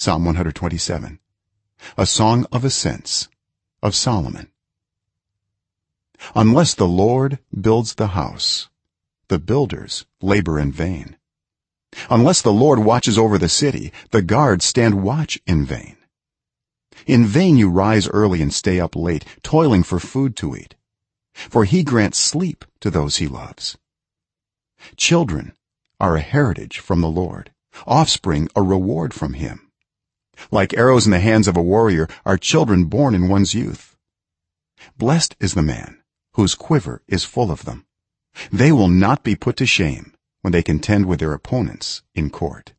psalm 127 a song of ascents of solomon. Unless the lord builds the house the builders labor in vain. Unless the lord watches over the city the guards stand watch in vain. In vain you rise early and stay up late toiling for food to eat for he grants sleep to those he loves. Children are a heritage from the lord offspring a reward from him like arrows in the hands of a warrior are children born in one's youth. Blessed is the man whose quiver is full of them. They will not be put to shame when they contend with their opponents in court